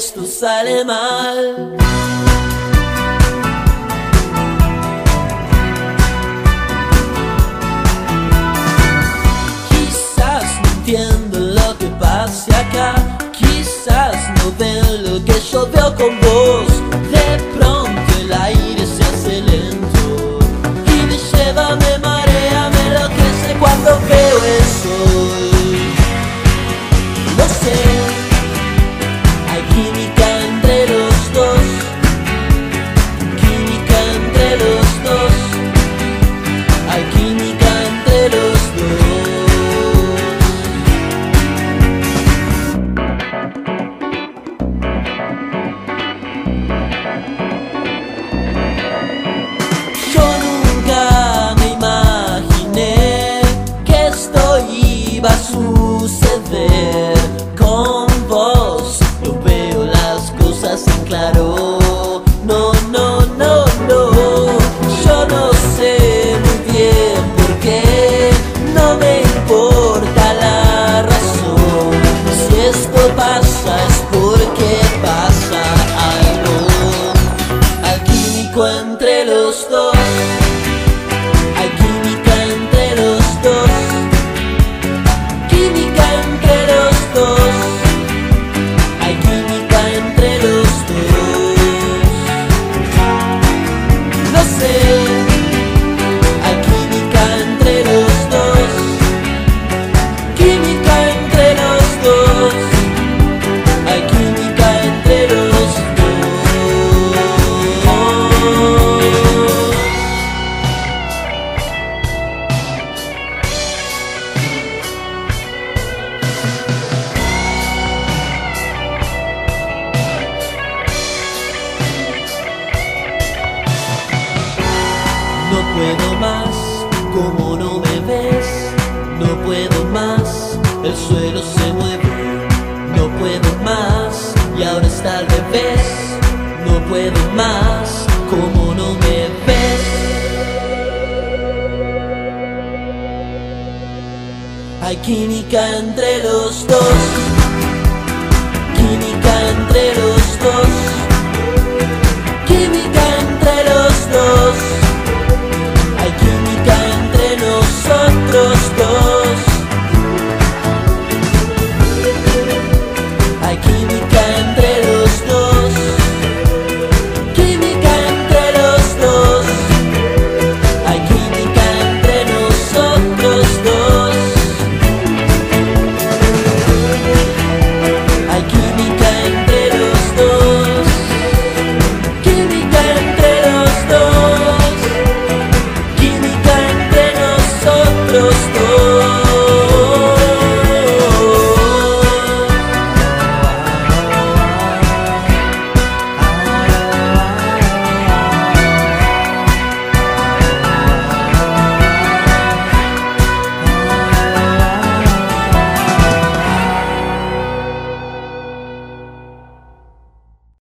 esto sale mal. Iba a suceder con vos. Yo veo las cosas en claro. No, no, no, no. Yo no sé muy bien por qué. No me importa la razón. Si esto pasa es porque pasa algo alquímico entre los dos. Puedo más, como no me ves, no puedo más, el suelo se mueve, no puedo más, y ahora está al revés, no puedo más, como no me ves. Hay química entre los dos, química entre los dos, los